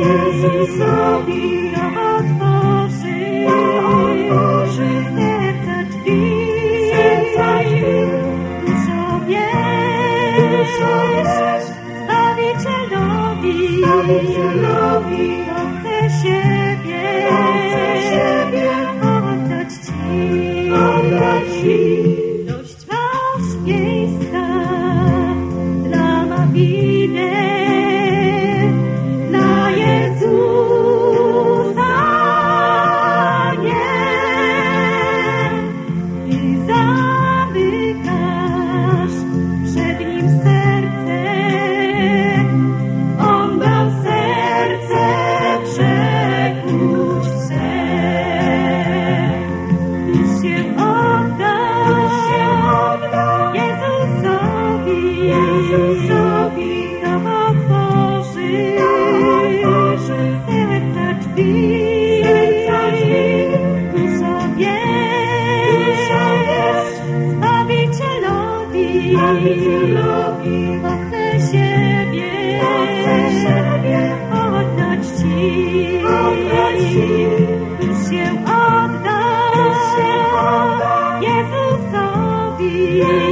Jesus, Jezusowi, Jezusowi otworzy you.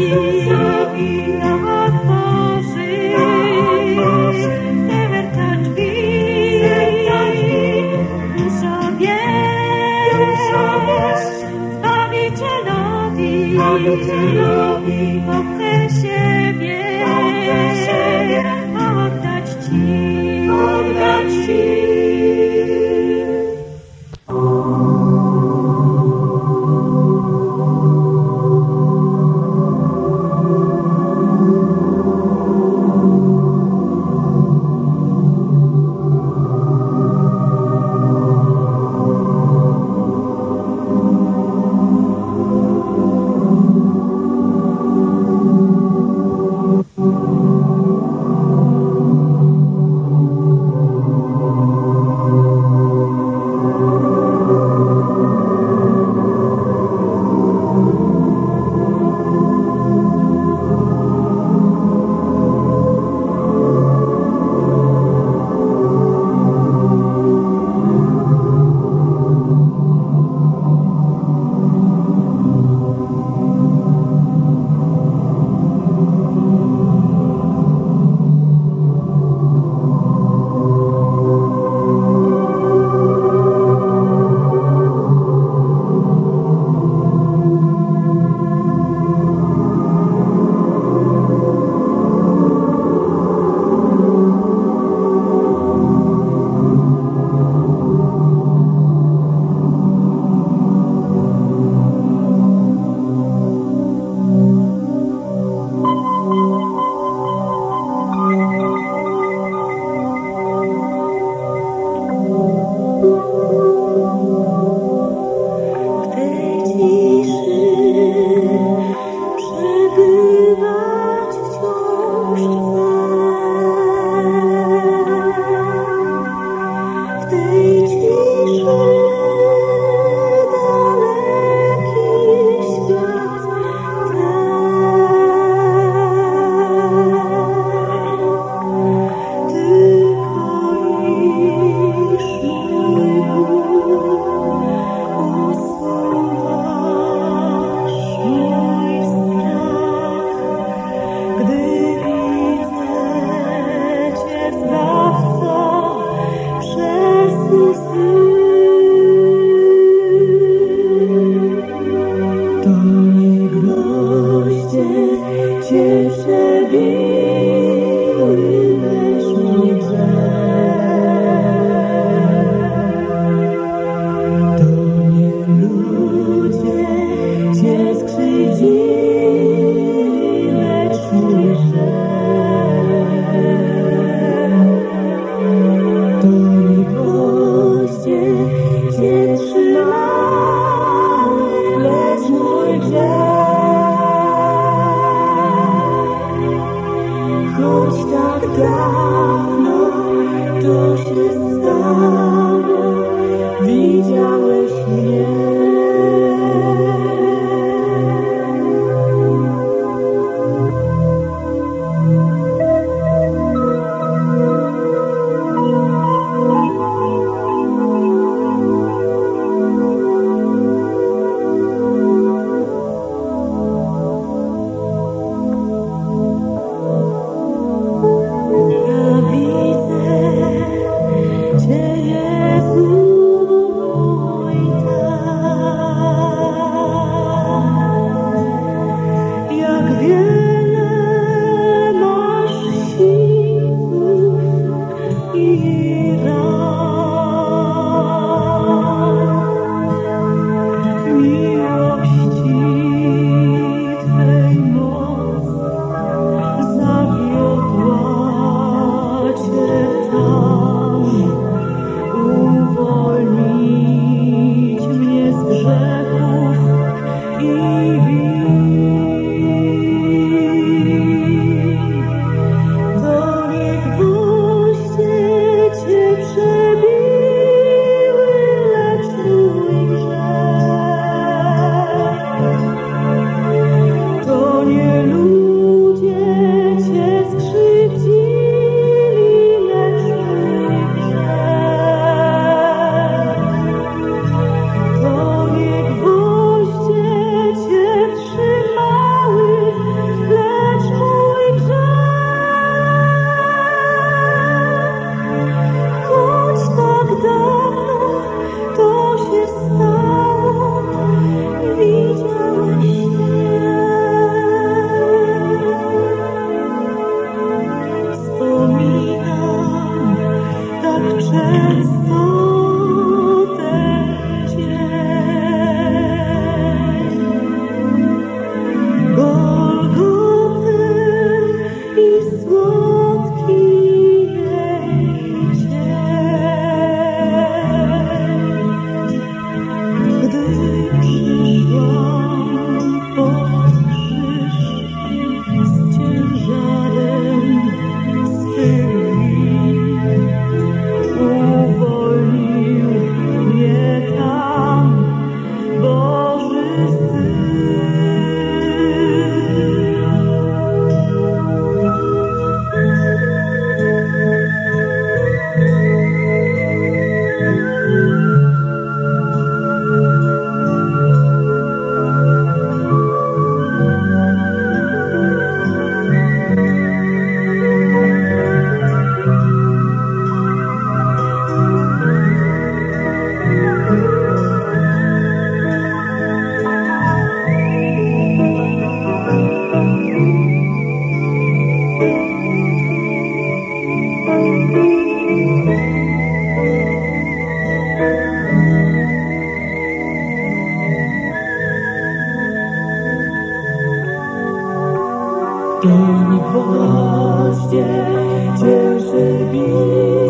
بی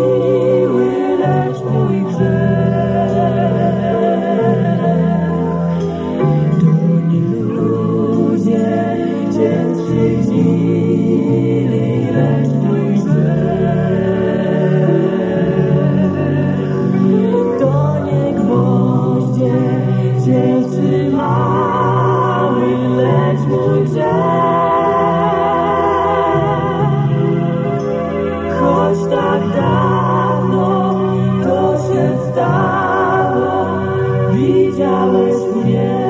Alles mir.